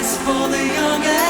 For the young